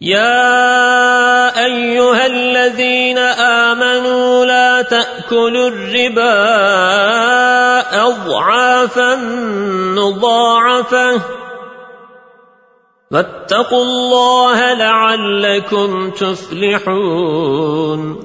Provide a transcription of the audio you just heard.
يا أيها الذين آمنوا لا تأكلوا الربا أضعافا مضاعفة. فاتقوا الله لعلكم تفلحون.